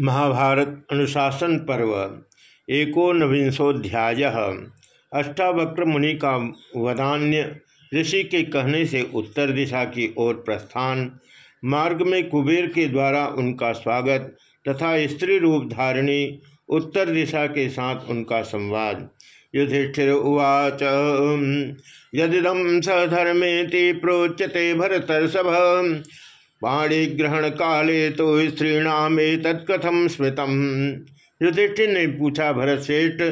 महाभारत अनुशासन पर्व, एकोनविंशोध्याय। अष्टावक्र मुनि का वदान्य ऋषि के कहने से उत्तर दिशा की ओर प्रस्थान, मार्ग में कुबेर के द्वारा उनका स्वागत तथा स्त्री रूप धारिणी उत्तर दिशा के साथ उनका संवाद। युधिष्ठिर उवाच यदिदम सधर्मेति प्रोच्यते भरतर्षभ पाणिग्रहण काले तो स्त्रीणाम तत्कथम स्मृतम। युधिष्ठिर ने पूछा भरत श्रेष्ठ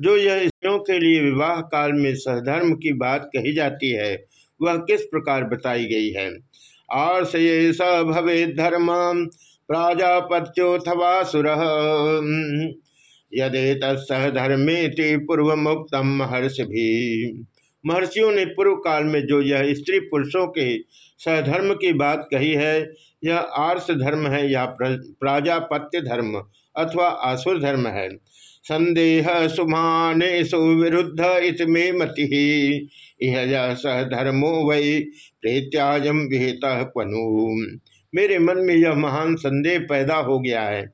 जो यह स्त्रियों के लिए विवाह काल में सहधर्म की बात कही जाती है, वह किस प्रकार बताई गई है? आर्स ये स भवे धर्म प्राजापत्योथवा सुर। यदे तत्सहधर्मे पूर्व मुक्तम महर्षि भी महर्षियों ने पूर्व काल में जो यह स्त्री पुरुषों के सधर्म की बात कही है, यह आर्ष धर्म है या प्राजापत्य धर्म अथवा आसुर धर्म है। संदेह सुमान सुविरुद्ध इतमे मति यह सहधर्मो वही प्रेत्याजम विहित पनु मेरे मन में यह महान संदेह पैदा हो गया है।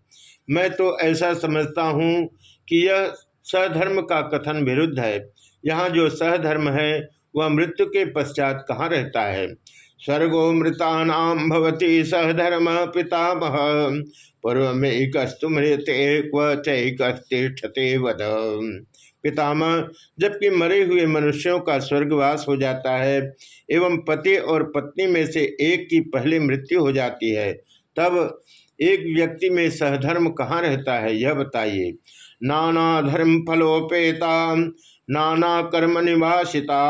मैं तो ऐसा समझता हूँ कि यह सधर्म का कथन विरुद्ध है। यहाँ जो सहधर्म है, वह मृत्यु के पश्चात कहाँ रहता है? स्वर्गो मृता भवती सहधर्म पितामह पूर्व में एकस्तु मृत्य क्व वध पितामह, जबकि मरे हुए मनुष्यों का स्वर्गवास हो जाता है, एवं पति और पत्नी में से एक की पहले मृत्यु हो जाती है, तब एक व्यक्ति में सहधर्म कहाँ रहता है, यह बताइए। नाना धर्म फलोपेता, नाना कर्म निवासिता।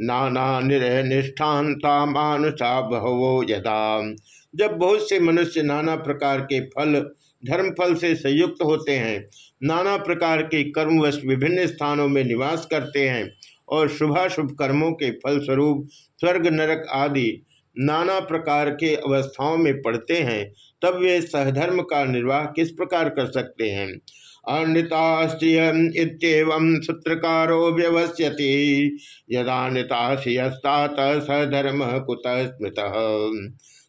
नाना निरह निष्ठानता मानुषा बहवो यदा। जब बहुत से मनुष्य नाना प्रकार के फल धर्म फल से संयुक्त होते हैं, नाना प्रकार के कर्मवश विभिन्न स्थानों में निवास करते हैं और शुभाशुभ कर्मों के फलस्वरूप स्वर्ग, नरक आदि नाना प्रकार के अवस्थाओं में पड़ते हैं, तब वे सहधर्म का निर्वाह किस प्रकार कर सकते हैं? अनृताश्रियम सूत्रकारो व्यवस्यति। यदा नृताश्रियस्तात सधर्म कुत स्मृत।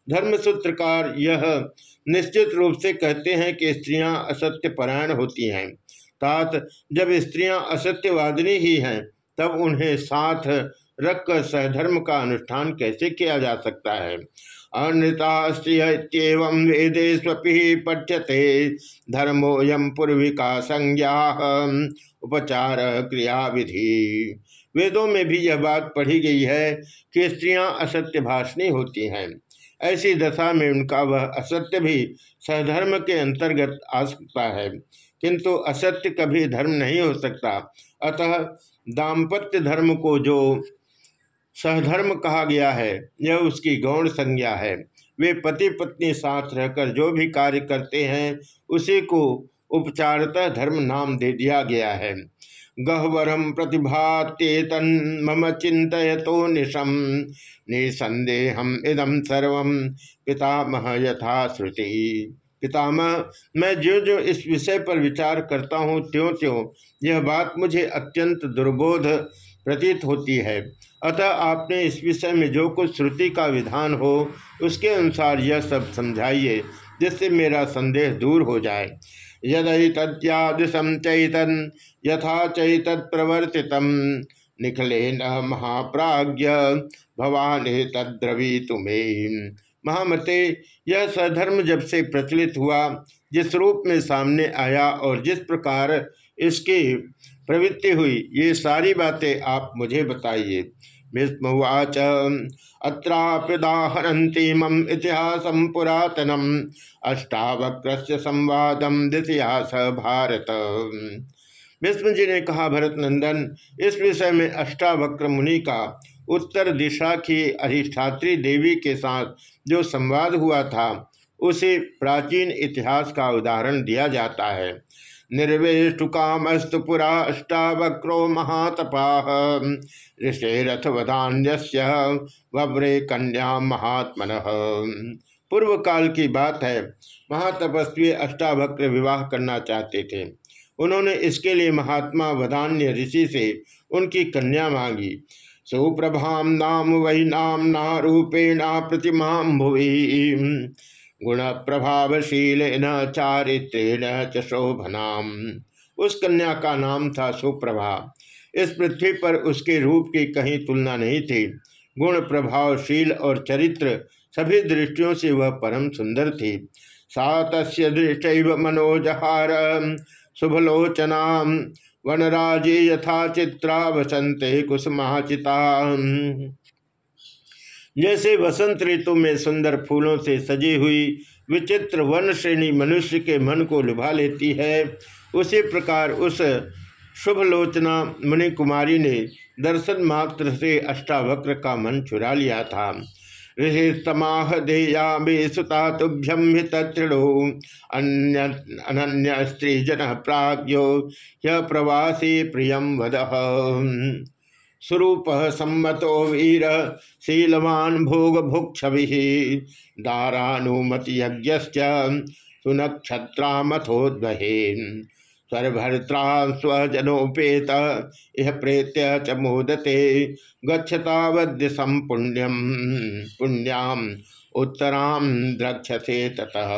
धर्म सूत्रकार यह निश्चित रूप से कहते हैं कि स्त्रियाँ असत्य परायण होती हैं। तात, जब स्त्रियाँ असत्यवादिनी ही हैं, तब उन्हें साथ रखकर सहधर्म का अनुष्ठान कैसे किया जा सकता है? अनृतास्त्रियव वेदेष्वपि पठ्यते। धर्मोयम पूर्विका संज्ञा। उपचार क्रिया विधि। वेदों में भी यह बात पढ़ी गई है कि स्त्रियाँ असत्य भाषणी होती हैं। ऐसी दशा में उनका वह असत्य भी सहधर्म के अंतर्गत आ सकता है। किंतु असत्य कभी धर्म नहीं हो सकता। अतः दाम्पत्य धर्म को जो सहधर्म कहा गया है, यह उसकी गौण संज्ञा है। वे पति पत्नी साथ रहकर जो भी कार्य करते हैं, उसी को उपचारतः धर्म नाम दे दिया गया है। गहवरम प्रतिभात्येतन मम चिंतय तो निशम निसंदेहम इदम सर्व पितामह यथा श्रुति पितामह, मैं जो जो इस विषय पर विचार करता हूँ त्यों त्यों यह बात मुझे अत्यंत दुर्बोध प्रतीत होती है। अतः आपने इस विषय में जो कुछ श्रुति का विधान हो, उसके अनुसार यह सब समझाइए, जिससे मेरा संदेह दूर हो जाए। यदि तत्यादिशम चैतन यथा चैत प्रवर्तित निखले न महाप्राज्य भवान तद्रवी तुम्हें महामते, यह सधर्म जब से प्रचलित हुआ, जिस रूप में सामने आया और जिस प्रकार इसकी प्रवृत्ति हुई। ये सारी बातें आप मुझे बताइए। भीष्मवाच अत्राप्युदाहरती मम इतिहास पुरातनम अष्टावक्र संवादम दितिहास भारत। भीष्म जी ने कहा भरत नंदन इस विषय में अष्टावक्र मुनि का उत्तर दिशा की अधिष्ठात्री देवी के साथ जो संवाद हुआ था, उसे प्राचीन इतिहास का उदाहरण दिया जाता है। निर्वेष्टु कामस्तु पुरा अष्टावक्रो महातपा। ऋषेरथवधान्य वव्रे कन्या महात्मन। पूर्व काल की बात है, महातपस्वी अष्टावक्र विवाह करना चाहते थे। उन्होंने इसके लिए महात्मा वधान्य ऋषि से उनकी कन्या मांगी। सुप्रभाम नाम वही नाम ना रूपेणा प्रतिमा भुवि। गुण प्रभावशील न चारित्रेण च शोभनाम। उस कन्या का नाम था सुप्रभा। इस पृथ्वी पर उसके रूप की कहीं तुलना नहीं थी। गुण प्रभावशील और चरित्र सभी दृष्टियों से वह परम सुंदर थी। सा दृष्ट मनोजहार शुभलोचना वनराजे यथा चित्रा वसंते कुसुमाचिता जैसे वसंत ऋतु में सुंदर फूलों से सजी हुई विचित्र वन श्रेणी मनुष्य के मन को लुभा लेती है, उसी प्रकार उस शुभलोचना मुनि कुमारी ने दर्शन मात्र से अष्टावक्र का मन चुरा लिया था। ऋषिस्तमाह देयामे सुता तुभ्यम तृणो अन्य स्त्री जन प्राग्यो य प्रवासी प्रियम वद। स्वरूप सम्मतो वीर शीलवान भोग भुक्षभि दारानुमति यज्ञ सुनक्षत्रामथोद्वहे स्वरभर्त्रा स्वजनोपेत इह प्रेत्य च मोदते गच्छतावद्य संपुण्यम पुण्याम उत्तराम द्रक्षसे ततः।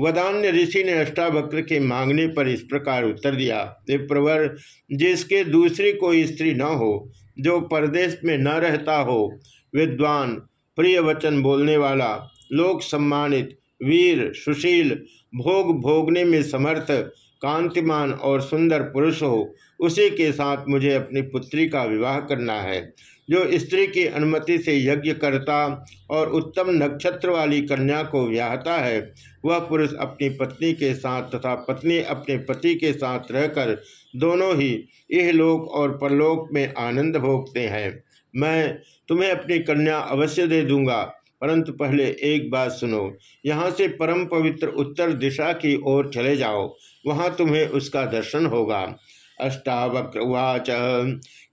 वदान्य ऋषि ने अष्टावक्र के मांगने पर इस प्रकार उत्तर दिया विप्रवर जिसके दूसरी कोई स्त्री न हो, जो परदेश में न रहता हो, विद्वान प्रिय वचन बोलने वाला लोक सम्मानित वीर, सुशील, भोग भोगने में समर्थ, कांतिमान और सुंदर पुरुष हो, उसी के साथ मुझे अपनी पुत्री का विवाह करना है। जो स्त्री की अनुमति से यज्ञ करता और उत्तम नक्षत्र वाली कन्या को व्याहता है, वह पुरुष अपनी पत्नी के साथ तथा पत्नी अपने पति के साथ रहकर दोनों ही यह लोक और परलोक में आनंद भोगते हैं। मैं तुम्हें अपनी कन्या अवश्य दे दूँगा, परंतु पहले एक बात सुनो। यहाँ से परम पवित्र उत्तर दिशा की ओर चले जाओ, वहाँ तुम्हें उसका दर्शन होगा। अष्टावक्र उवाच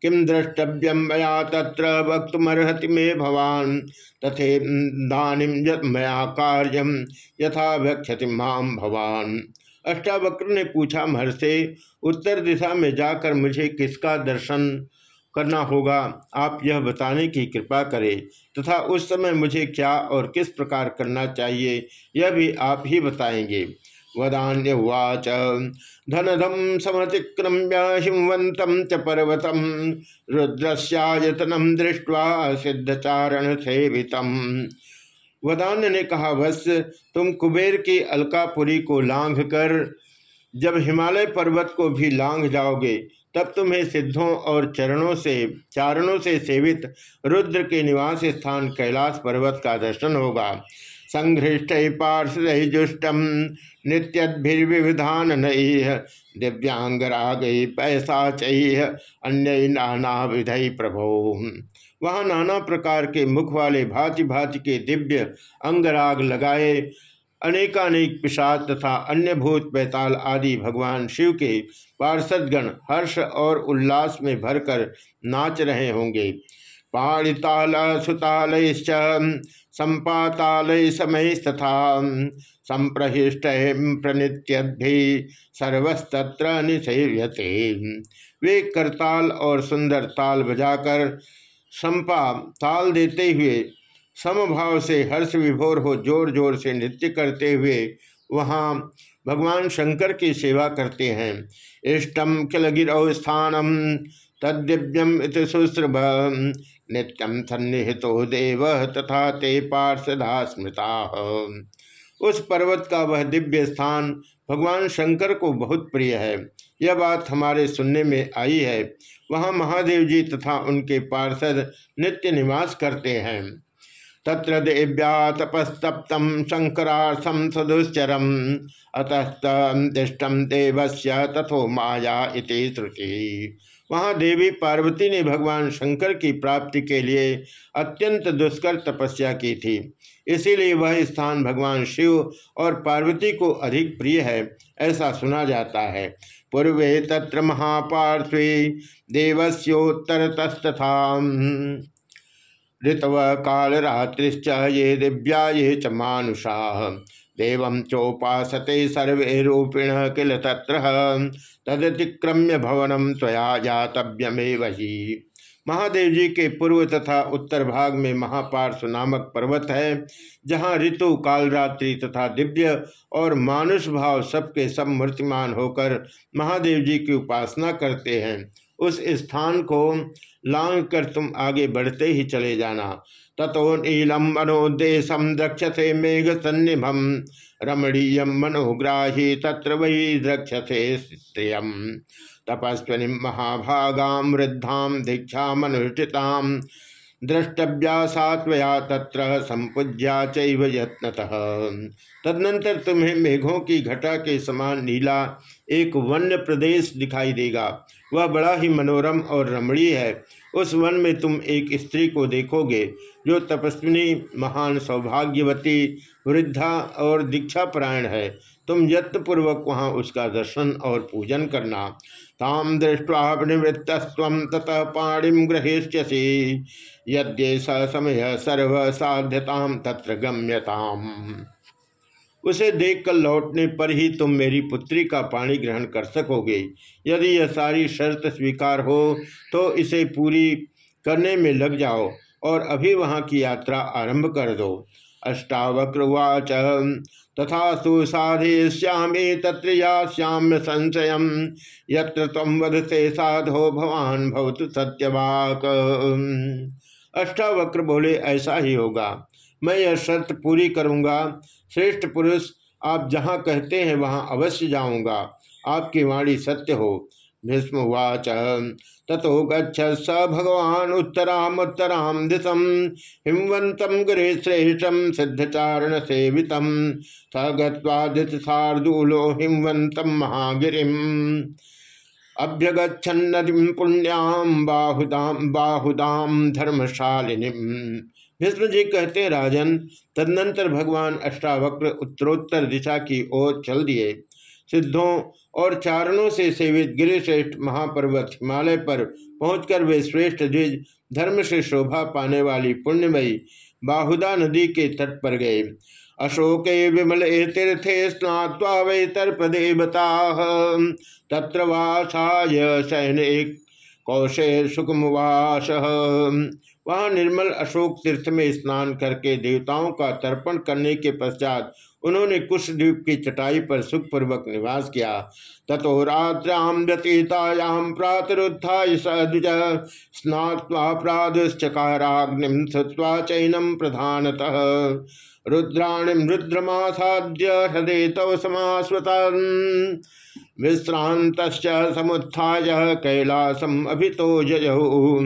किम द्रष्टव्यम मया तत्र वक्तमर्हति मे भवान। तथे दानिम मया कार्यम यथा व्यक्षति माम भवान। अष्टावक्र ने पूछा, महर्षे, उत्तर दिशा में जाकर मुझे किसका दर्शन करना होगा? आप यह बताने की कृपा करें। तथा उस समय मुझे क्या और किस प्रकार करना चाहिए, यह भी आप ही बताएँगे। वदान्यवाच। धनधम समतिक्रम्य हिमवंत च पर्वतम रुद्रस्यायतनम दृष्ट्वा सिद्धचारण सेवितम वदान्य ने कहा वत्स तुम कुबेर की अलकापुरी को लांघ कर, जब हिमालय पर्वत को भी लांघ जाओगे, तब तुम्हें सिद्धों और चरणों से, चारणों से सेवित रुद्र के निवास स्थान कैलाश पर्वत का दर्शन होगा। संघृष्ट पार्षद जुष्टम नित्यद्भिर्विधान नैह दिव्यांगराग पैसा चैह अन्य नाना विधि प्रभो। वहाँ नाना प्रकार के मुख वाले भांति भांति के दिव्य अंगराग लगाए, अनेकानेक पिशाच तथा अन्य भूत बैताल आदि भगवान शिव के पार्षदगण हर्ष और उल्लास में भरकर नाच रहे होंगे। पाणिताल सुताल संपातालय समय तथा संप्रहिष्ट प्रणित्यद्भि सर्वस्तत्र निसेव्यते वे करताल और सुंदर ताल बजाकर संपा ताल देते हुए, समभाव से हर्ष विभोर हो ज़ोर ज़ोर से नृत्य करते हुए वहाँ भगवान शंकर की सेवा करते हैं। इष्टम किल गिरौ स्थानम तद्दिव्यम इत नित्यम सन्निहितो देव तथा ते पार्षदा स्मृता। उस पर्वत का वह दिव्य स्थान भगवान शंकर को बहुत प्रिय है। यह बात हमारे सुनने में आई है। वहाँ महादेव जी तथा उनके पार्षद नित्य निवास करते हैं। तत्र देव्या तपस्तप्तम शंकरार्थम सदुश्चरम, अतस्तम दिष्टम देवस्य तथो माया इति श्रुति। वहाँ देवी पार्वती ने भगवान शंकर की प्राप्ति के लिए अत्यंत दुष्कर तपस्या की थी। इसीलिए वह स्थान भगवान शिव और पार्वती को अधिक प्रिय है, ऐसा सुना जाता है। पूर्वे तत्र महापार्थी देवस्योत्तर तस्तथा ऋतव काल रात्रिश्च ये दिव्या ये च मानुषा। देव चोपासते सर्वे रूपिण किल तत्र। तदतिक्रम्य भवनम त्वया जातव्यमे वही महादेव जी के पूर्व तथा उत्तर भाग में महापार्श्व नामक पर्वत है, जहाँ ऋतु, कालरात्रि तथा दिव्य और मानुष भाव सबके सब मूर्तिमान होकर महादेव जी की उपासना करते हैं। उस स्थान को लांग कर तुम आगे बढ़ते ही चले जाना। तथो नीलम मनोदेशम द्रक्षसे मेघ सन्निभम। रमणीय मनोग्राही तत्र वही द्रक्षसे स्त्रियम तपस्विनी महाभागा वृद्धा दीक्षा मनुष्ठिता द्रष्टव्या सात्वया तत्र संपूज्या चैव यत्नतः। तदनंतर तुम्हें मेघों की घटा के समान नीला एक वन्य प्रदेश दिखाई देगा। वह बड़ा ही मनोरम और रमणीय है। उस वन में तुम एक स्त्री को देखोगे, जो तपस्विनी, महान, सौभाग्यवती, वृद्धा और दीक्षापरायण है। तुम यत्नपूर्वक वहाँ उसका दर्शन और पूजन करना। ताम दृष्टवा निवृत्तस्व ततः पाणिम ग्रहेष्यसी यद्य समय सर्व साध्यताम तत्र गम्यताम। उसे देखकर लौटने पर ही तुम मेरी पुत्री का पाणी ग्रहण कर सकोगे। यदि यह सारी शर्त स्वीकार हो तो इसे पूरी करने में लग जाओ और अभी वहाँ की यात्रा आरंभ कर दो। अष्टावक्रवाच। तथा सुसाधे श्यामे तत्र या याम्य संशय यत्र तम वधसे साधो भवान भवतु सत्यवाक। अष्टावक्र बोले, ऐसा ही होगा। मैं यह शर्त पूरी करूँगा। श्रेष्ठ पुरुष, आप जहाँ कहते हैं वहाँ अवश्य जाऊँगा। आपकी वाणी सत्य हो। भीष्मवाच तथो गच्छ स भगवान उत्तराम उत्तराम दिशम हिमवंतम गिरे श्रेष्ठम सिद्धचारण सेवित। स गत्वादिशार्दूलो हिमवंतम महागिरिम अभ्यगछन्नदिम पुण्याम बाहुदाम बाहुदाम धर्मशालिनी। भीष्म जी कहते, राजन, तदनंतर भगवान अष्टावक्र उत्तरोत्तर दिशा की ओर चल दिए। सिद्धों और चारणों से सेवित गिरिश्रेष्ठ महापर्वत हिमालय पर पहुंचकर वे श्रेष्ठ द्विज धर्म से शोभा पाने वाली पुण्यमयी बाहुदा नदी के तट पर गए। अशोके विमल ए तीर्थे स्नात्वा वै तर्पदेवता। तत्र वासाय सैनिक कौशे सुखमुवास वहाँ निर्मल अशोक तीर्थ में स्नान करके देवताओं का तर्पण करने के पश्चात उन्होंने कुशद्वीप की चटाई पर सुखपूर्वक निवास किया। तथो रात्राम व्यतीतायाम प्रातरुत्थाय सद्विज स्नात्वा प्रादुश्चकाराग्निम श्रुवा चैनम प्रधानतः। रुद्राणिम रुद्रमासाद्य हृदय तव समास्वता विश्रांत समुत्थाय कैलासम अभितो जयहू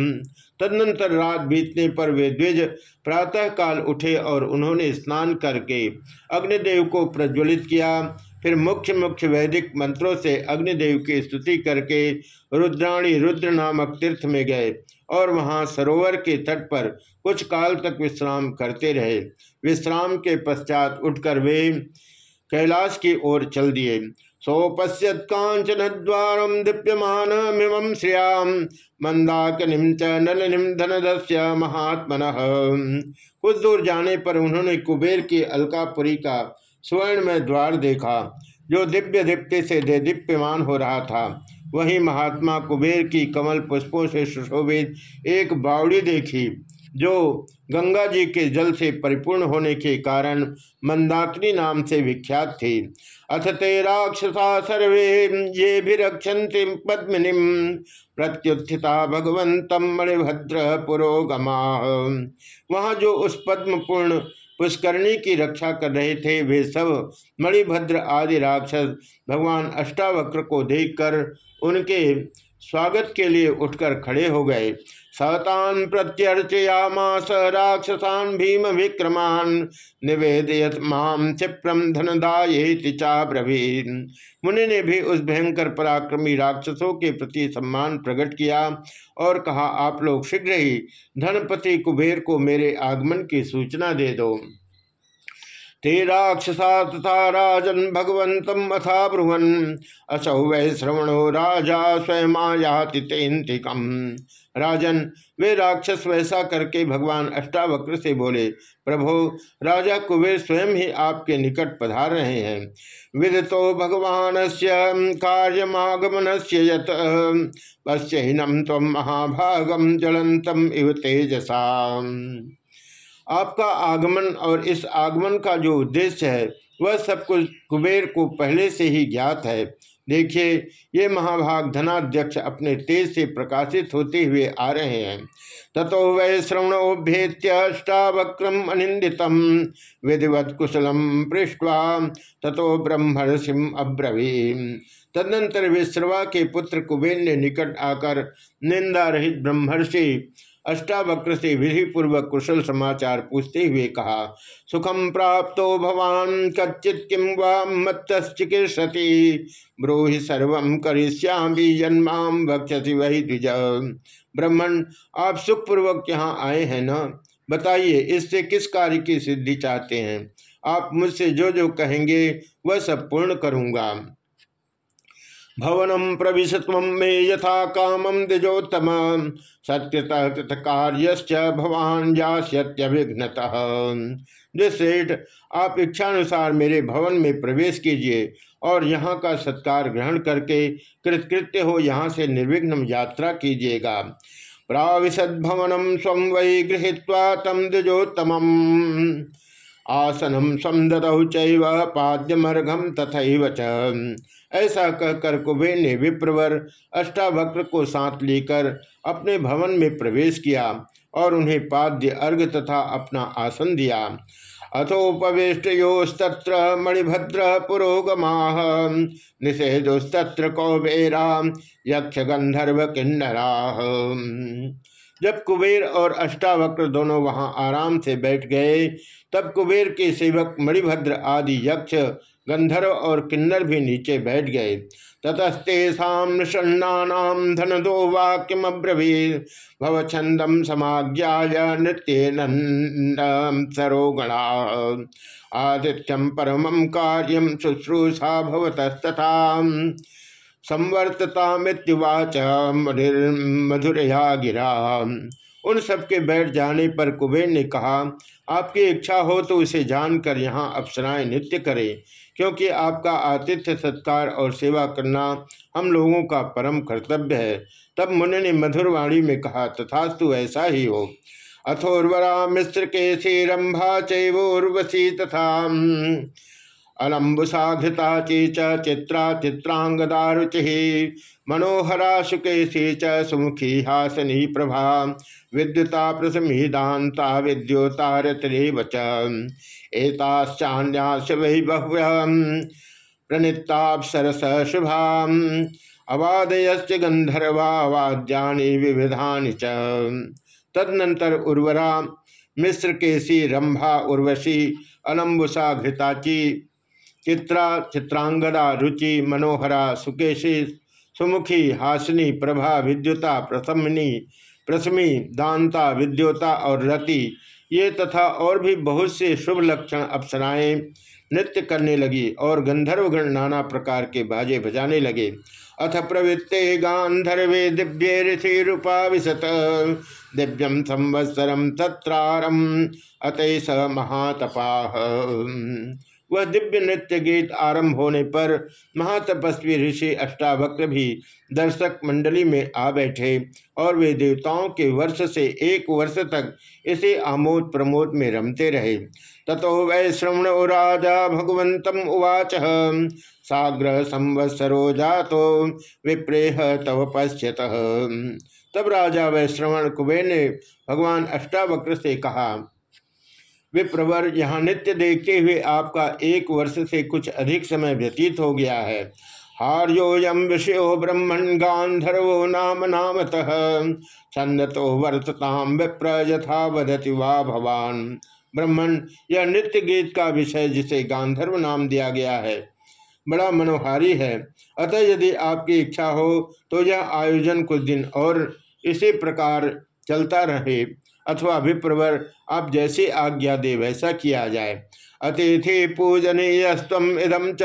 तदनंतर रात बीतने पर वे द्विज प्रातः काल उठे और उन्होंने स्नान करके अग्निदेव को प्रज्वलित किया। फिर मुख्य मुख्य वैदिक मंत्रों से अग्निदेव की स्तुति करके रुद्राणी रुद्र नामक तीर्थ में गए और वहाँ सरोवर के तट पर कुछ काल तक विश्राम करते रहे। विश्राम के पश्चात उठकर वे कैलाश की ओर चल दिए। सोपश्यत कांचन द्वार दीप्यमान श्रियाम मंदाकिनीम च नलिनीम धनदस्य महात्मन। कुछ दूर जाने पर उन्होंने कुबेर की अलकापुरी का स्वर्ण में द्वार देखा, जो दिव्य दीप्ति से दे दीप्यमान हो रहा था। वही महात्मा कुबेर की कमल पुष्पों से सुशोभित एक बावड़ी देखी। जो गंगा जी के जल से परिपूर्ण होने के कारण मंदाकिनी नाम से विख्यात थी। अथ ते राक्षसा सर्वे ये भी रक्षन्ति पद्मिनी। प्रत्युत्थिता भगवंतम मणिभद्र पुरोगमा। वहाँ जो उस पद्मपूर्ण पुष्करणी की रक्षा कर रहे थे, वे सब मणिभद्र आदि राक्षस भगवान अष्टावक्र को देखकर उनके स्वागत के लिए उठकर खड़े हो गए। सतान प्रत्यर्चयामास राक्षसान भीम विक्रमान निवेदयत माम क्षिप्रम धनदाये चाब्रवीन। मुनि ने भी उस भयंकर पराक्रमी राक्षसों के प्रति सम्मान प्रकट किया और कहा, आप लोग शीघ्र ही धनपति कुबेर को मेरे आगमन की सूचना दे दो। ते राक्षसा तथा राजन भगवंतम अथा ब्रुवन। असौ वै श्रवणो राजा स्वयं आयाति तेन्तिकम राजन, वे राक्षस वैसा करके भगवान अष्टावक्र से बोले, प्रभो, राजा कुबेर स्वयं ही आपके निकट पधार रहे हैं। विदतो भगवान से कार्यमागमन से यत पश्चिनम तम महाभागम जलंतम इव तेजसा आपका आगमन और इस आगमन का जो उद्देश्य है, वह सब कुछ कुबेर को पहले से ही ज्ञात है। देखिए, ये महाभाग धनाध्यक्ष अपने तेज से प्रकाशित होते हुए आ रहे हैं। ततो वै श्रवणोभ्येत्यावक्रम अनिंदित विधिवत कुशलम पृष्ठवा ततो ब्रह्मर्षिम अब्रवी तदनंतर विश्रवा के पुत्र कुबेर ने निकट आकर निंदा रहित ब्रह्मर्षि अष्टावक्र से विधि पूर्वक कुशल समाचार पूछते हुए कहा सुखम प्राप्त भवान, कच्चित किम वत्चिकीर्षति ब्रूहि सर्व करिष्यामी जन्माम वक्षति वही द्विज। ब्रह्मण आप सुखपूर्वक यहाँ आए हैं न? बताइए, इससे किस कार्य की सिद्धि चाहते हैं? आप मुझसे जो जो कहेंगे, वह सब पूर्ण करूँगा। भवनम प्रविशत मे यथा कामम सत्यत कार्य भवान जास्यत्यभिघ्नत श्रेष्ठ आप इच्छानुसार मेरे भवन में प्रवेश कीजिए और यहाँ का सत्कार ग्रहण करके कृतकृत्य हो यहाँ से निर्विघ्न यात्रा कीजिएगा। प्राविशद भवनम स्व वै गृहीत्वा तम द्विजोत्तम आसनम समदतौ चाद्यमर्घम तथा ऐसा कहकर कुबेर ने विप्रवर अष्टावक्र को साथ लेकर अपने भवन में प्रवेश किया और उन्हें पाद्य अर्घ तथा अपना आसन दिया। अथोपवेष्टोस्तत्र मणिभद्र पुरोगमा निषेधोस्तत्र कौबेरा यक्ष गंधर्व किन्नरा जब कुबेर और अष्टावक्र दोनों वहाँ आराम से बैठ गए, तब कुबेर के सेवक मणिभद्र आदि यक्ष, गंधर्व और किन्नर भी नीचे बैठ गए। ततस्तेषा नृषण्णानाम धन दो वाक्यमब्रवीर भव छंदम समाज्ञा नृत्य सरोगणा। आदित्यम परम कार्यम शुश्रूषा भवतस्तथा। संवर्तता मृत्युवाच मधुरया गिरा। उन सबके बैठ जाने पर कुबेर ने कहा, आपकी इच्छा हो तो उसे जानकर यहाँ अप्सराएँ नृत्य करें, क्योंकि आपका आतिथ्य, सत्कार और सेवा करना हम लोगों का परम कर्तव्य है। तब मुनि ने मधुरवाणी में कहा, तथास्तु ऐसा ही हो। अथोर्वरा मिश्र के सी रंभा चैवोर्वशी तथा अलम्बुसा घृता ची चित्रा चित्रांगदा रुचि मनोहरा सुकेशी च सुमुखी हासनी प्रभा। विद्युता प्रसमीदाता विद्योतारतरेव एताश्चान्यास वै बह्व्य प्रणितापसरस शुभा अवादयश्च गंधर्वा वाद्यानि विविधानि च। तदनंतर उर्वरा मिश्र केसी रंभा उर्वशी अलम्बुषा घृताची चित्रा, चित्रांगदा, रुचि, मनोहरा, सुकेशी, सुमुखी, हासिनी, प्रभा, विद्युता प्रथमनी प्रसमी, दांता, विद्योता और रति। ये तथा और भी बहुत से शुभ लक्षण अप्सराएँ नृत्य करने लगी और गंधर्वगण नाना प्रकार के बाजे बजाने लगे। अथ प्रवृत्ते गांधर्वे दिव्य ऋषि रूपा विशत। दिव्यम संवत्सरम तत्रारम। अतः स महातपा। वह दिव्य नृत्य गीत आरंभ होने पर महातपस्वी ऋषि अष्टावक्र भी दर्शक मंडली में आ बैठे और वे देवताओं के वर्ष से एक वर्ष तक इसे आमोद प्रमोद में रमते रहे। ततो वै श्रवण राजा भगवंतम उवाच। साग्र संवत्सरो जातो विप्रेह तव पश्यत। तब राजा वै श्रवण कुबेर ने भगवान अष्टावक्र से कहा विप्रवर यहाँ नित्य देखते हुए आपका एक वर्ष से कुछ अधिक समय व्यतीत हो गया है। हार्योयम विषयो ब्रह्मण गांधर्वो नाम नामतः छंद तो वर्तताम विप्र यथा वदति वा भवान। ब्रह्मण यह नृत्य गीत का विषय जिसे गांधर्व नाम दिया गया है, बड़ा मनोहारी है। अतः यदि आपकी इच्छा हो तो यह आयोजन कुछ दिन और इसी प्रकार चलता रहे। अथवा विप्रवर आप जैसे आज्ञा दे वैसा किया जाए। अतिथि पूजनीय पूजनीयस्तम इदम च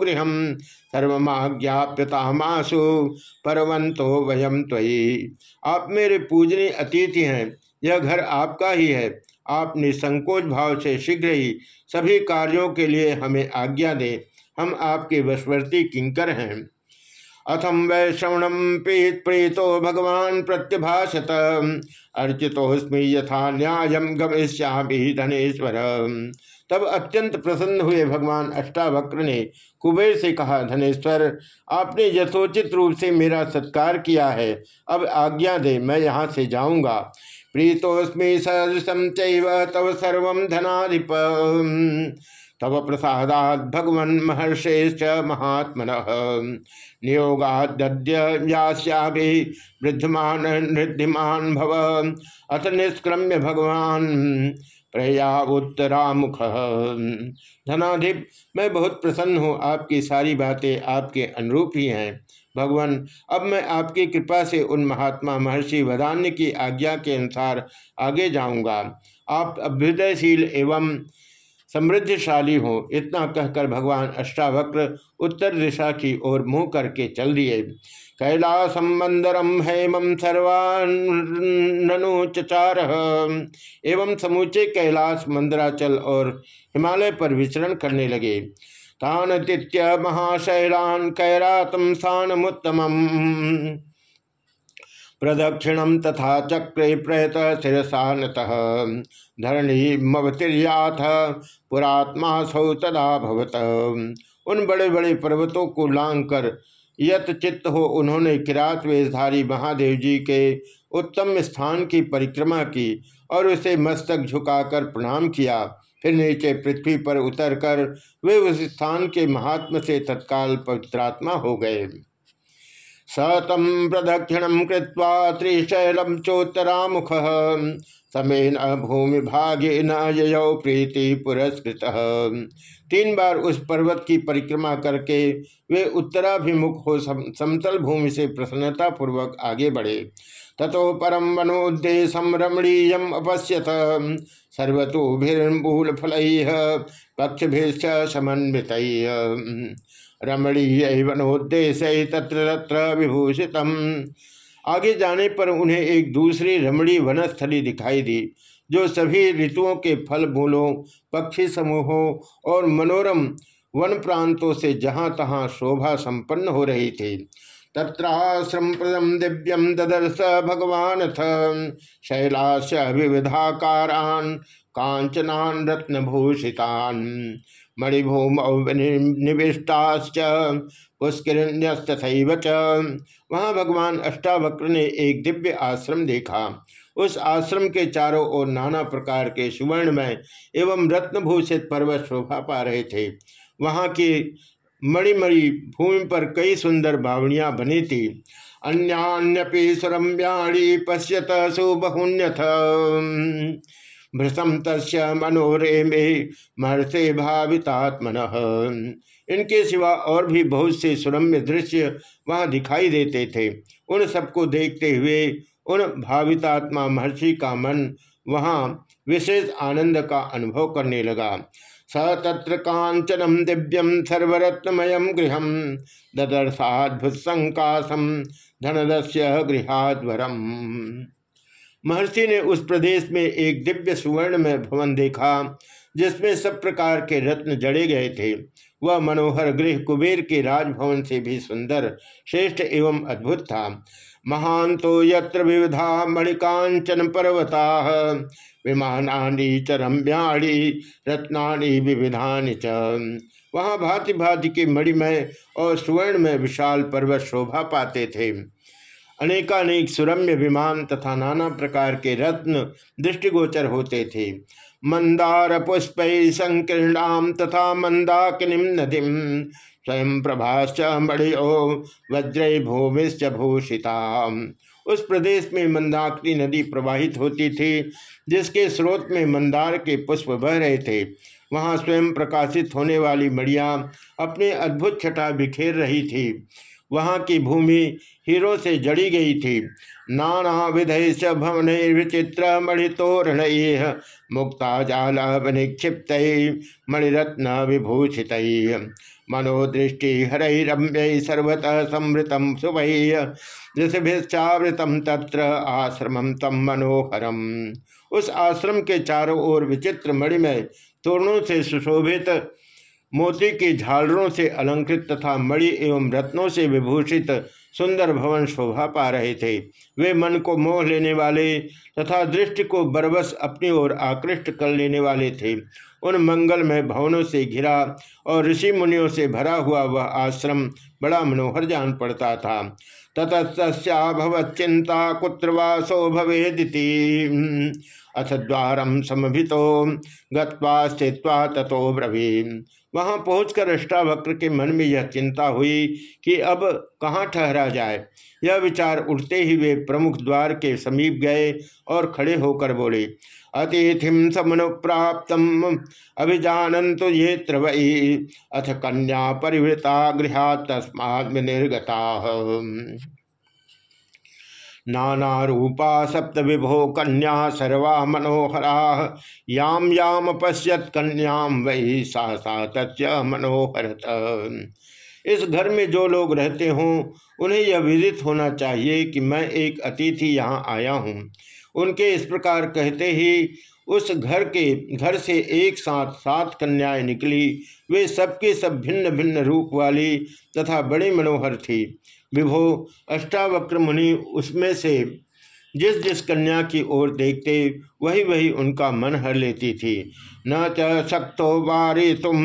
गृह, सर्वमाज्ञाप्यतामासु परवंतो वयम त्वयि। आप मेरे पूजनीय अतिथि हैं, यह घर आपका ही है। आप निसंकोच भाव से शीघ्र ही सभी कार्यों के लिए हमें आज्ञा दें। हम आपके वशवर्ती किंकर हैं। अथम वै श्रवणम पीत प्रीतो भगवान प्रत्यभाषत। अर्चितोस्मी यथा न्याय गमिष्यामी धनेश्वर। तब अत्यंत प्रसन्न हुए भगवान अष्टावक्र ने कुबेर से कहा, धनेश्वर, आपने यथोचित रूप से मेरा सत्कार किया है। अब आज्ञा दे, मैं यहाँ से जाऊँगा। प्रीतोस्मी सदृशम तव सर्व धनाधिप। तव प्रसादात भगवन महर्षेश्च महात्मन नियोगाद्यास्याभि वृद्धमान नृद्धिमान भव। अथ निष्क्रम्य भगवान प्रया उत्तरामुख धनाधिप, मैं बहुत प्रसन्न हूँ। आपकी सारी बातें आपके अनुरूप ही हैं। भगवान, अब मैं आपकी कृपा से उन महात्मा महर्षि वदान्य की आज्ञा के अनुसार आगे जाऊँगा। आप अभ्युदयशील एवं समृद्धिशाली हो। इतना कहकर भगवान अष्टावक्र उत्तर दिशा की ओर मुँह करके चल दिए। कैलासम मंदरम हेमम सर्वानु चचार। एवं समूचे कैलाश मंदराचल और हिमालय पर विचरण करने लगे। तान तिथ्य महाशैलान कैरातम स्थानमुत्तम प्रदक्षिणम तथा चक्रे प्रयत शिरसानत धरणी मवतिर्याथ पुरात्मा सौ तदा भवत। उन बड़े बड़े पर्वतों को लांग कर यत चित्त हो उन्होंने किरात वेशधारी महादेव जी के उत्तम स्थान की परिक्रमा की और उसे मस्तक झुकाकर प्रणाम किया। फिर नीचे पृथ्वी पर उतरकर वे उस स्थान के महात्म से तत्काल पवित्रात्मा हो गए। सतम प्रदक्षिण कृत्वा त्रिशैलम चोत्तरामुख। समेन भूमि भागे न ययौ प्रीति पुरस्कृत। तीन बार उस पर्वत की परिक्रमा करके वे उत्तराभिमुख हो समतल भूमि से प्रसन्नता पूर्वक आगे बढ़े। ततो परम वनोदेशम रमणीयम अपश्यत। सर्वतोभिर्मूल फल पक्षभिश्च समन्वित। रमणीय वनोद्देश्य तत्र तत्र आगे जाने पर उन्हें एक दूसरी रमणी वनस्थली दिखाई दी, जो सभी ऋतुओं के फल मूलों पक्षी समूहों और मनोरम वन प्रांतों से जहाँ तहाँ शोभा संपन्न हो रही थी। तत्राश्रम प्रदम दिव्यम ददर्श भगवान शैलाश विविधाकारान कांचनान रत्नभूषितान। मणिभूम निविष्टाश्च पुष्किरण्यस्तथैव वहाँ भगवान अष्टावक्र ने एक दिव्य आश्रम देखा। उस आश्रम के चारों ओर नाना प्रकार के सुवर्णमय एवं रत्नभूषित पर्वत शोभा पा रहे थे। वहाँ की मणिमणि भूमि पर कई सुंदर बावड़ियाँ बनी थी। अन्यान्यपि सुरम्याणी पश्यत सुबहुन्यथ भृतम तस् मनोरे में महर्षे भावितात्मन। इनके सिवा और भी बहुत से सुरम्य दृश्य वहाँ दिखाई देते थे। उन सबको देखते हुए उन भावितात्मा महर्षि का मन वहाँ विशेष आनंद का अनुभव करने लगा। स तत्र कांचनम दिव्यम सर्वरत्नमय गृह ददर्शाद्भुत संकाशम धनदस्य गृहाद्वरम। महर्षि ने उस प्रदेश में एक दिव्य सुवर्ण में भवन देखा, जिसमें सब प्रकार के रत्न जड़े गए थे। वह मनोहर गृह कुबेर के राजभवन से भी सुंदर, श्रेष्ठ एवं अद्भुत था। महान तो यत्र विविधा मणिकांचन पर्वता विमानी च रम्याणी रत्नाणी विविधानि च। वहाँ भांति भांति के मणिमय और स्वर्ण में विशाल पर्वत शोभा पाते थे। अनेकानेक सुरम्य विमान तथा नाना प्रकार के रत्न दृष्टिगोचर होते थे। मंदार पुष्प संकीर्णाम तथा मंदाकिनी नदी स्वयं प्रभाश्च मणियो वज्र भूमिश्च भूषिता उस प्रदेश में मंदाकिनी नदी प्रवाहित होती थी, जिसके स्रोत में मंदार के पुष्प बह रहे थे। वहाँ स्वयं प्रकाशित होने वाली मड़िया अपने अद्भुत छटा बिखेर रही थी। वहाँ की भूमि हीरो से जड़ी गई थी। नाना विधय भवन विचित्र मणितोरण मुक्ता जाल निक्षिप्त मणिरत्न विभूषित मनोदृष्टि हरैरम्य सर्वतः समृतम शुभय ऋषभिश्चावृतम तत्र आश्रमम तम मनोहरम। उस आश्रम के चारों ओर विचित्र मणिमय तोरणों से सुशोभित मोती की झालरों से अलंकृत तथा मणि एवं रत्नों से विभूषित सुंदर भवन शोभा पा रहे थे। वे मन को मोह लेने वाले तथा दृष्टि को बरबस अपनी ओर आकृष्ट कर लेने वाले थे। उन मंगलमय भवनों से घिरा और ऋषि मुनियों से भरा हुआ वह आश्रम बड़ा मनोहर जान पड़ता था। ततस्तभवच्चिंता कुत्र वासो भवेदिति। अथ द्वारम समभितो गत्वा स्थित्वा ततो ब्रवीण वहाँ पहुंचकर अष्टावक्र के मन में यह चिंता हुई कि अब कहाँ ठहरा जाए। यह विचार उठते ही वे प्रमुख द्वार के समीप गए और खड़े होकर बोले अतिथिम समनु प्राप्त अभिजानंतु ये त्रवई अथ कन्या परिवृता गृहा तस्मा निर्गता नाना रूपा सप्त विभो कन्या सर्वा मनोहरा। याम याम पश्यत कन्याम वही सा सा तस्य मनोहर इस घर में जो लोग रहते हों, उन्हें यह विदित होना चाहिए कि मैं एक अतिथि यहाँ आया हूँ। उनके इस प्रकार कहते ही उस घर के, घर से एक साथ सात कन्याएँ निकली। वे सबके सब भिन्न भिन्न रूप वाली तथा बड़ी मनोहर थी। विभो अष्टावक्र मुनि उसमें से जिस जिस कन्या की ओर देखते वही वही उनका मन हर लेती थी। न च शक्तो वारी तुम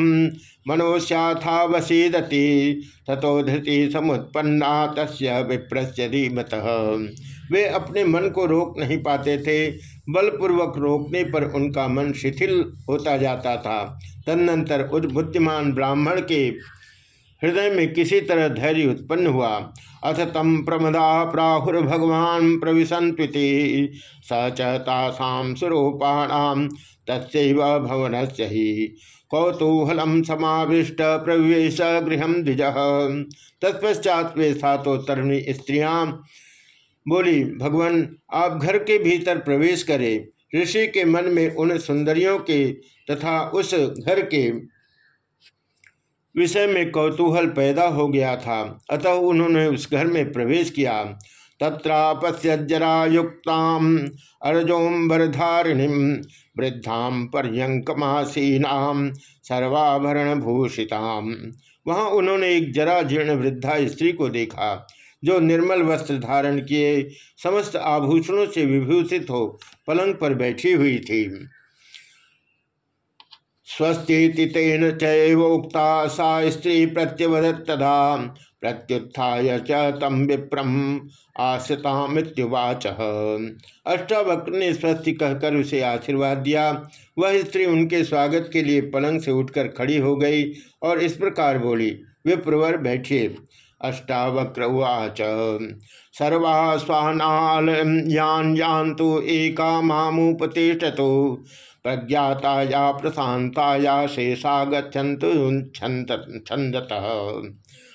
मनोस्याथा वसीदती तथो धृति समुत्पन्ना तस्य विप्रस्य धीमत। वे अपने मन को रोक नहीं पाते थे, बलपूर्वक रोकने पर उनका मन शिथिल होता जाता था। तदनंतर उस बुद्धिमान ब्राह्मण के हृदय में किसी तरह धैर्य उत्पन्न हुआ। अथ तम प्रमदा प्राहुर भगवान प्रविशंति स चाम स्वरूपाणाम तस्व भवन ही। कौतूहलम समाविष्ट प्रवेश गृह द्विज। तत्पश्चात वे सातों तरुणी स्त्रियाँ बोली, भगवान, आप घर के भीतर प्रवेश करें। ऋषि के मन में उन सुंदरियों के तथा उस घर के विषय में कौतूहल पैदा हो गया था। अतः उन्होंने उस घर में प्रवेश किया। तत्रापस्यजरा युक्ताम अर्जोम्बरधारिणी वृद्धाम पर्यंकमासीनाम सर्वाभरण भूषिताम वहाँ उन्होंने एक जरा जीर्ण वृद्धा स्त्री को देखा, जो निर्मल वस्त्र धारण किए, समस्त आभूषणों से विभूषित हो पलंग पर बैठी हुई थी। स्वस्ति तेन चोक्ता सा स्त्री प्रत्यवदत तदा। प्रत्युत्थाय च तम विप्रम आश्रिता मृत्युवाच अष्टावक्र ने स्वस्ति कहकर उसे आशीर्वाद दिया। वह स्त्री उनके स्वागत के लिए पलंग से उठकर खड़ी हो गई और इस प्रकार बोली, विप्रवर बैठिए। अष्टावक्र उवाच। सर्वा स्वानाल यान यान्तु एका मामुपतिष्ठतु। प्रज्ञाताया प्रशांताया शेषा गंत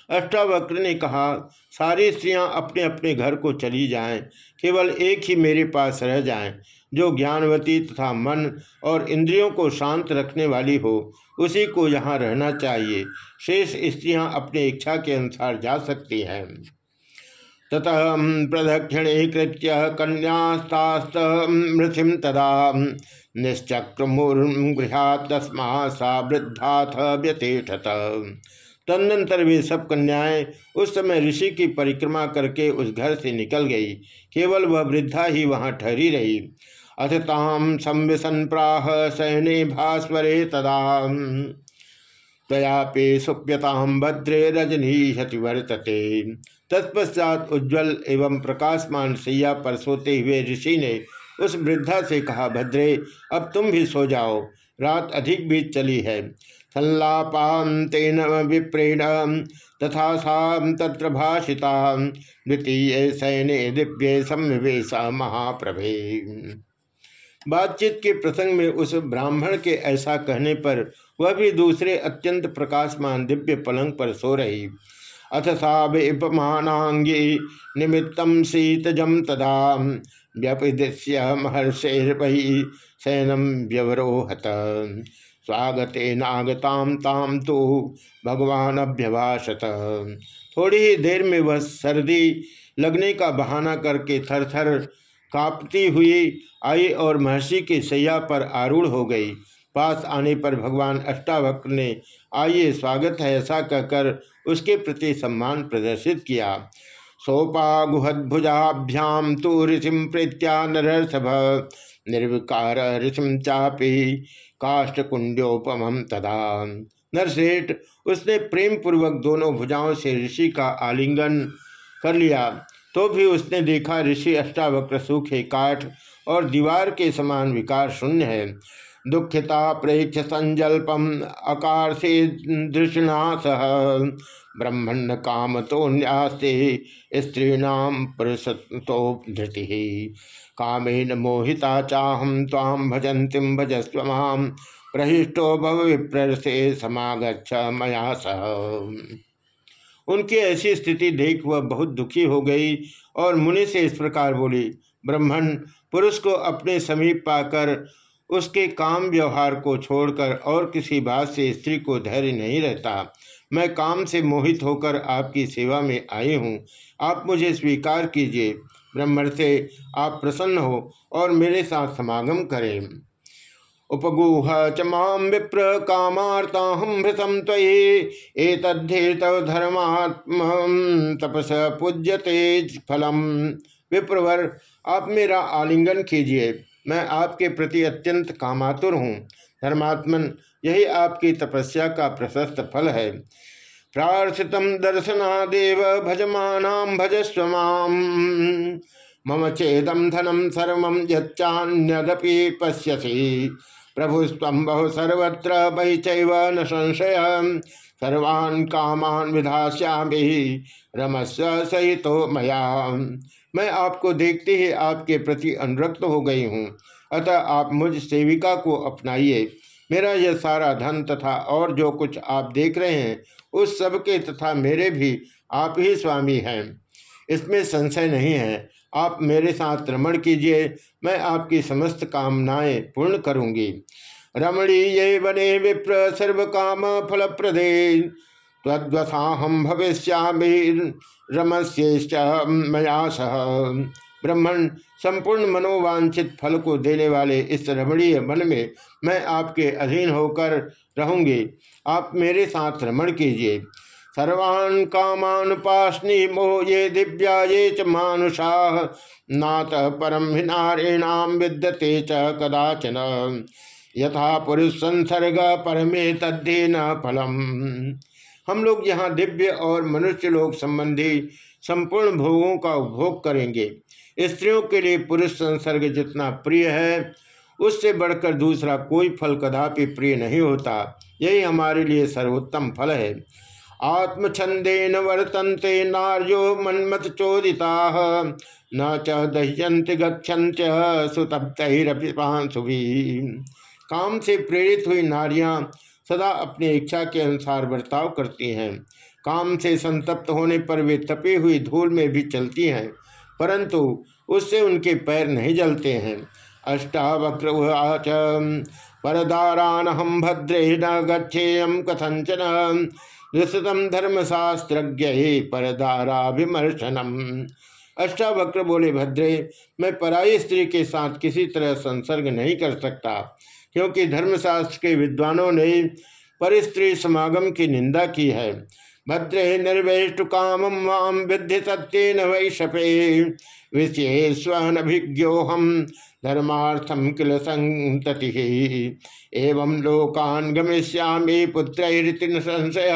अष्टावक्र ने कहा सारी स्त्रियाँ अपने अपने घर को चली जाएँ, केवल एक ही मेरे पास रह जाएँ, जो ज्ञानवती तथा मन और इंद्रियों को शांत रखने वाली हो उसी को यहाँ रहना चाहिए। शेष स्त्रियाँ अपनी इच्छा के अनुसार जा सकती हैं। ततः प्रदक्षिण कृत्य कन्यास्तास्त मृथिम तदा निश्चक्रमुर्गृहा तस्मा सा वृद्धाथ व्यतिष्ठत तदनंतर वे सब कन्याएँ उस समय ऋषि की परिक्रमा करके उस घर से निकल गई। केवल वह वृद्धा ही वहाँ ठहरी रही। अथ ताम संविशन प्राह सैने भास्वरे तदा। तयापे सुप्यताम भद्रे रजनी हति वर्तते। तत्पश्चात उज्ज्वल एवं प्रकाशमान सैया पर सोते हुए ऋषि ने उस वृद्धा से कहा, भद्रे, अब तुम भी सो जाओ। रात अधिक बीत चली है। संलापातेन विप्रेण तथा सा तत्र भाषिता द्वितीय सैन्य दिव्य समिवेशा महाप्रभे बातचीत के प्रसंग में उस ब्राह्मण के ऐसा कहने पर वह भी दूसरे अत्यंत प्रकाशमान दिव्य पलंग पर सो रही। अथ सा वेपमानांगी निमित्तम शीतजम तदा व्यपदृश्य महर्षेर्वही शयनम व्यवरोहत। स्वागते नागताम ताम तो भगवान अभ्यभाषत थोड़ी ही देर में वह सर्दी लगने का बहाना करके थर थर कांपती हुई आई और महर्षि की सैया पर आरूढ़ हो गई। पास आने पर भगवान अष्टावक्र ने, आइए, स्वागत है ऐसा कहकर उसके प्रति सम्मान प्रदर्शित किया। सोपागुहद्भुजाभ्याम तो ऋषिम प्रीत्या नरसभ निर्विकार ऋषिम चापी काष्ठकुंडोपम तदा। नरसेठ, उसने प्रेम पूर्वक दोनों भुजाओं से ऋषि का आलिंगन कर लिया। तो भी उसने देखा ऋषि अष्टावक्र सूखे काठ और दीवार के समान विकार शून्य है। दुखिता प्रेक्ष संजल्पम अकार से दृष्णा सह। ब्रह्मण काम तो न्यास्ते स्त्रीणाम पुरुषतो धृति कामेन मोहिता चाहम ताम भजंतिम भजस्व माम प्रहिष्टो भव विप्र से समागछ मया सह। उनकी ऐसी स्थिति देख वह बहुत दुखी हो गई और मुनि से इस प्रकार बोली ब्राह्मण पुरुष को अपने समीप पाकर उसके काम व्यवहार को छोड़कर और किसी बात से स्त्री को धैर्य नहीं रहता। मैं काम से मोहित होकर आपकी सेवा में आई हूँ। आप मुझे स्वीकार कीजिए। ब्रह्मण से आप प्रसन्न हो और मेरे साथ समागम करें। उपगूह च माम विप्र कामार्ता हम भृतम तये तद्धेतव धर्मात्म तपस पूज्यते फलम। विप्रवर आप मेरा आलिंगन कीजिए। मैं आपके प्रति अत्यंत कामातुर हूँ। धर्मात्मन, यही आपकी तपस्या का प्रशस्त फल है। प्रार्थित दर्शनादेव भजमान भजस्व मम चेदम धनम सर्व यच्चान्यदपि पश्यसी। प्रभु स्व बहु सर्वत्र वही न संशय। सर्वान् कामान विधास्यामि। रमस्व सहितो मया। मैं आपको देखते ही आपके प्रति अनुरक्त हो गई हूँ। अतः आप मुझ सेविका को अपनाइए। मेरा यह सारा धन तथा और जो कुछ आप देख रहे हैं, उस सब के तथा मेरे भी आप ही स्वामी हैं। इसमें संशय नहीं है। आप मेरे साथ रमण कीजिए। मैं आपकी समस्त कामनाएँ पूर्ण करूँगी। रमणी ये बने विप्र सर्व काम फल प्रदे तद्वसाहम भविष्यामि मया सह। ब्रह्मण, संपूर्ण मनोवांछित फल को देने वाले इस रमणीय मन में मैं आपके अधीन होकर रहूँगी। आप मेरे साथ रमण कीजिए। सर्वान् कामानुपासनी मोह ये दिव्या ये च मानुषा। नात परम हिनारेणाम विद्यते च कदाचन। यथा पुरुष संसर्ग परमे तद्धे न फलम। हम लोग यहाँ दिव्य और मनुष्य लोग संबंधी संपूर्ण भोगों का उपभोग करेंगे। स्त्रियों के लिए पुरुष संसर्ग जितना प्रिय है, उससे बढ़कर दूसरा कोई फल कदापि प्रिय नहीं होता। यही हमारे लिए सर्वोत्तम फल है। आत्मछंदेन वर्तन्ते नार्यो मन्मत चोदिता, न च दह्यंत गच्छन्त सुतप्तरपिपांशुभि काम से प्रेरित हुई नारियाँ सदा अपनी इच्छा के अनुसार बर्ताव करती हैं। काम से संतप्त होने पर वे तपी हुई धूल में भी चलती हैं, परंतु उससे उनके पैर नहीं जलते हैं। अष्टावक्र उच परदारान हम भद्रे न गच्छेयम कथंचन विस्तम धर्मशास्त्र परदाराभिमर्शनम। अष्टावक्र बोले, भद्रे, मैं पराई स्त्री के साथ किसी तरह संसर्ग नहीं कर सकता। क्योंकि धर्मशास्त्र के विद्वानों ने परिस्त्री समागम की निंदा की है। भद्रे निर्वेष्टु काम वाम विद्धि सत्यन वै शपे विषय धर्मार्थम किल संतति। एवं लोकान गमिष्यामी पुत्र संशय।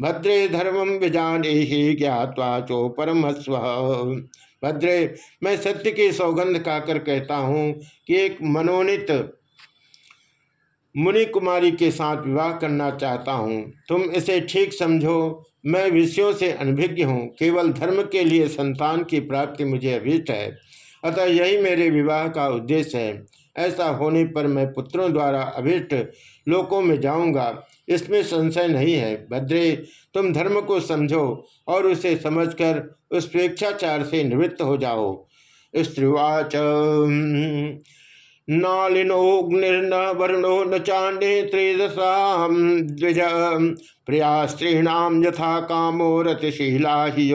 भद्रे धर्मम विजाने ही ज्ञावा चो परमस्व भद्रे, मैं सत्य की सौगंध खाकर कहता हूँ कि एक मनोनीत मुनि कुमारी के साथ विवाह करना चाहता हूँ। तुम इसे ठीक समझो। मैं विषयों से अनभिज्ञ हूँ। केवल धर्म के लिए संतान की प्राप्ति मुझे अभिष्ट है। अतः यही मेरे विवाह का उद्देश्य है। ऐसा होने पर मैं पुत्रों द्वारा अभिष्ट लोकों में जाऊँगा। इसमें संशय नहीं है। भद्रे, तुम धर्म को समझो और उसे समझकर उस स्वेच्छाचार से निवृत्त हो जाओ। स्त्रीवाच। नालिनोग्निर्न वर्णो न चाण्डे त्रिदशा प्रिया स्त्रीणाम यथा कामो रतिशीला हि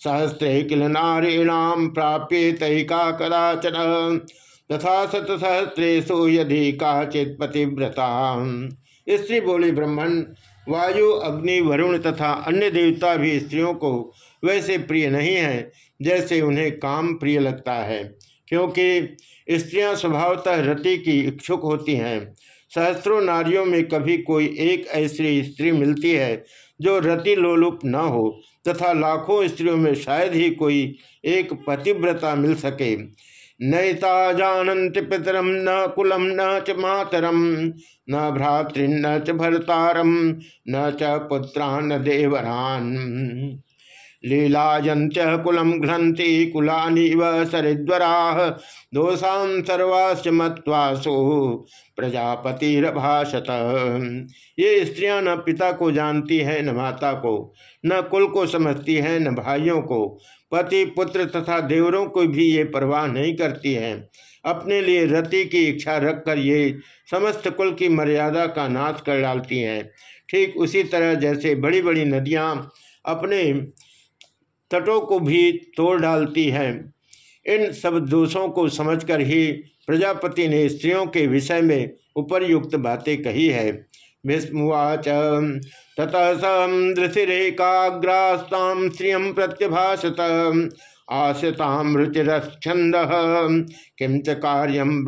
सहस्रे किल नारीणाम प्राप्य तैका कदाचन। तथा शतसहस्रेशु यदि काचित पतिव्रता स्त्री बोली ब्रह्मण वायु, अग्नि, वरुण तथा अन्य देवता भी स्त्रियों को वैसे प्रिय नहीं है, जैसे उन्हें काम प्रिय लगता है, क्योंकि स्त्रियाँ स्वभावतः रति की इच्छुक होती हैं। सहस्त्रों नारियों में कभी कोई एक ऐसी स्त्री मिलती है जो रति लोलुप न हो, तथा लाखों स्त्रियों में शायद ही कोई एक पतिव्रता मिल सके। नैता जानती पितरम न कुलम न च मातरम न भ्रातृन्न च भरतारम न च पुत्रान देवरान। लीलायंत कुलम घ्रंथि कुलानीव सरिद्वरा। दोषां सर्वाश्च मत्वासु प्रजापतिरभाषत। ये स्त्रियाँ न पिता को जानती है, न माता को, न कुल को समझती है, न भाइयों को। पति, पुत्र तथा देवरों को भी ये परवाह नहीं करती हैं। अपने लिए रति की इच्छा रखकर ये समस्त कुल की मर्यादा का नाश कर डालती हैं। ठीक उसी तरह जैसे बड़ी बड़ी नदियाँ अपने तटों को भी तोड़ डालती हैं। इन सब दोषों को समझकर ही प्रजापति ने स्त्रियों के विषय में उपरयुक्त बातें कही है। भीष्मवाच ततः प्रत्यभाषत रुचिरछंद किम च कार्यम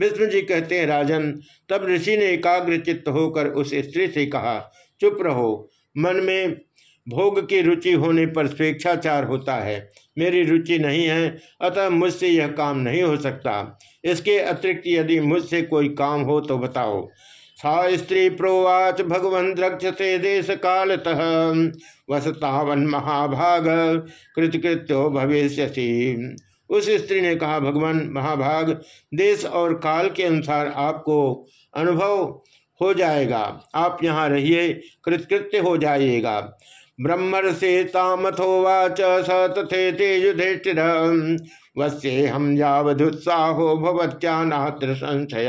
विष्णु जी कहते हैं, राजन, तब ऋषि ने एकाग्र चित्त होकर उस स्त्री से कहा, चुप रहो, मन में भोग की रुचि होने पर स्वेच्छाचार होता है। मेरी रुचि नहीं है, अतः मुझसे यह काम नहीं हो सकता। इसके अतिरिक्त यदि मुझसे कोई काम हो तो बताओ। सा स्त्री प्रोवाच भगवं द्रक्षसे देश कालतः। वसतावन महाभाग, कृतकृत्यो भविष्य उस स्त्री ने कहा, भगवान महाभाग, देश और काल के अनुसार आपको अनुभव हो जाएगा। आप यहाँ रहिए, कृतकृत्य हो जाइएगा। ब्रह्मर्षि तामथोवाच स तथे ते युधिष्ठिर। वश्ये हम यावधुत्साहो भवत्या नात्र संशय।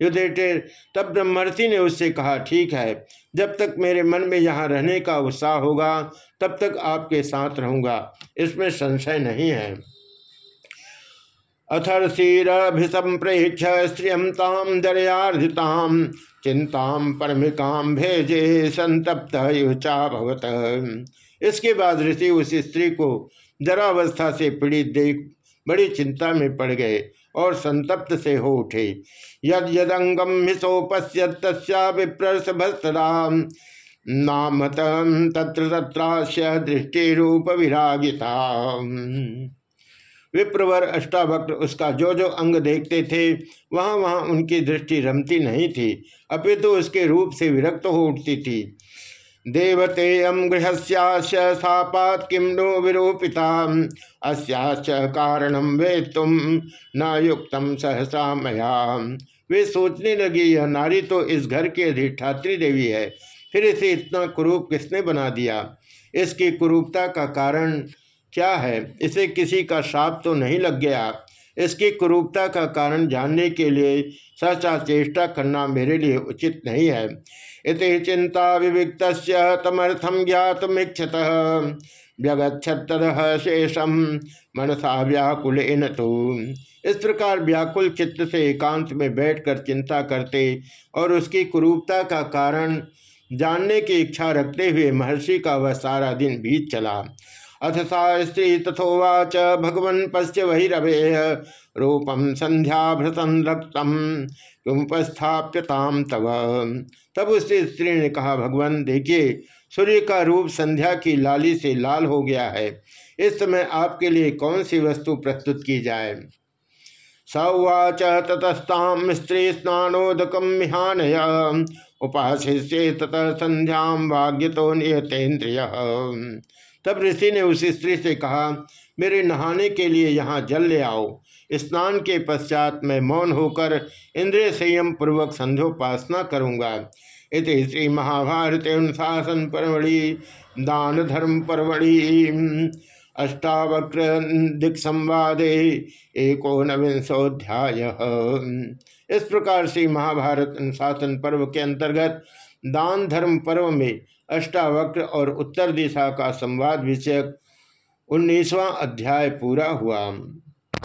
युधिष्ठिर, तब ब्रह्मर्षि ने उससे कहा, ठीक है, जब तक मेरे मन में यहाँ रहने का उत्साह होगा, तब तक आपके साथ रहूँगा, इसमें संशय नहीं है। अथर्षिरभिसंप्रेक्ष स्त्रियम ताम दरयार्धिताम चिंताम परमिकाम भेजे संतप्त युचा भवत। इसके बाद ऋषि उस स्त्री को जरावस्था से पीड़ित देख बड़ी चिंता में पड़ गए और संतप्त से हो उठे। यद यदंगम हिसोपश्यत तस्या नामत तत्र तत्राश्य दृष्टि रूप विरागिता विप्रवर अष्टावक्र उसका जो जो अंग देखते थे, वहाँ वहाँ उनकी दृष्टि रमती नहीं थी। अपितु तो उसके रूप से विरक्त हो उठती थी। देवतेयम गृहस्यास्य सापात किम नो विरूपिता अस्याच कारणम वे तुम न युक्तम सहसा मया। वे सोचने लगी, यह नारी तो इस घर की अधिष्ठात्री देवी है। फिर इसे इतना कुरूप किसने बना दिया? इसकी कुरूपता का कारण क्या है? इसे किसी का शाप तो नहीं लग गया। इसकी कुरूपता का कारण जानने के लिए सचा चेष्टा करना मेरे लिए उचित नहीं है। इति चिंता विविक्त तमर्थम ज्ञातमीक्षत व्यगछत शेषम। मनसा व्याकुल इन तो इस प्रकार व्याकुल चित्त से एकांत में बैठकर चिंता करते और उसकी कुरूपता का कारण जानने की इच्छा रखते हुए महर्षि का वह सारा दिन बीत चला। अथ सा स्त्री तथोवाच भगवन पश्य वही रवे रूपम संध्याभृतम रक्तम उपस्थाप्यताम तव। तब उस स्त्री ने कहा, भगवान, देखिए, सूर्य का रूप संध्या की लाली से लाल हो गया है। इस समय आपके लिए कौन सी वस्तु प्रस्तुत की जाए? सौवाच ततस्ताम स्त्री स्नानोदकम मिहानय उपास्य ततः संध्या वाग्य तो नियतेन्द्रिय। तब ऋषि ने उस स्त्री से कहा, मेरे नहाने के लिए यहाँ जल ले आओ। स्नान के पश्चात मैं मौन होकर इंद्रिय संयम पूर्वक संध्योपासना करूँगा। इति श्री महाभारत अनुशासन परवड़ी दान धर्म परवड़ी अष्टावक्र दिक् संवादे एकोनविंशोध्याय इस प्रकार से महाभारत अनुशासन पर्व के अंतर्गत दान धर्म पर्व में अष्टावक्र और उत्तर दिशा का संवाद विषयक उन्नीसवां अध्याय पूरा हुआ।